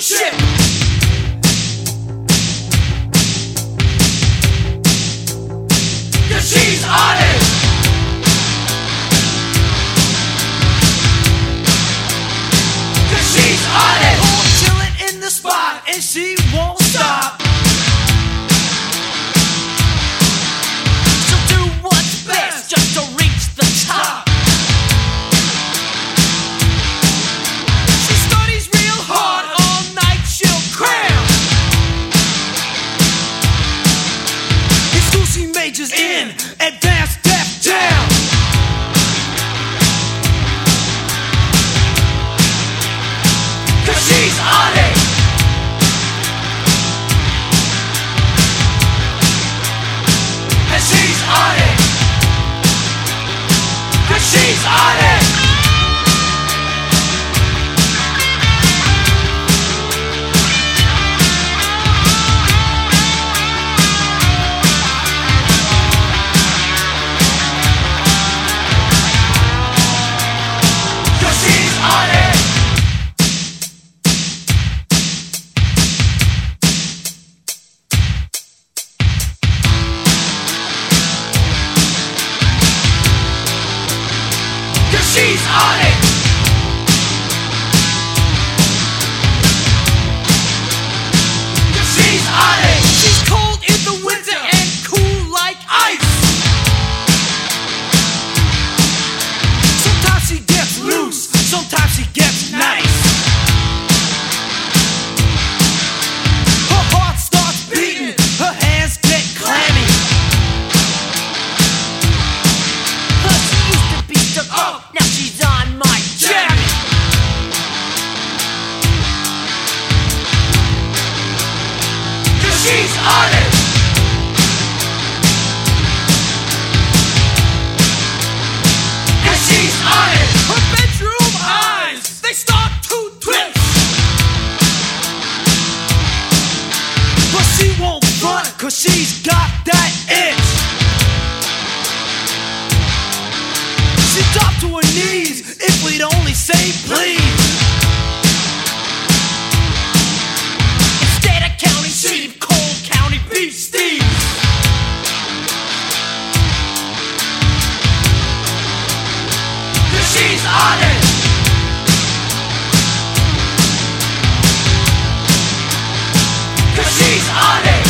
ain't shit. she's on honest she's honest. Cause she's honest. Her bedroom eyes, they start to twist. But she won't front, cause she's got that itch. She dropped to her knees if we'd only say please. she's honest. Cause she's honest.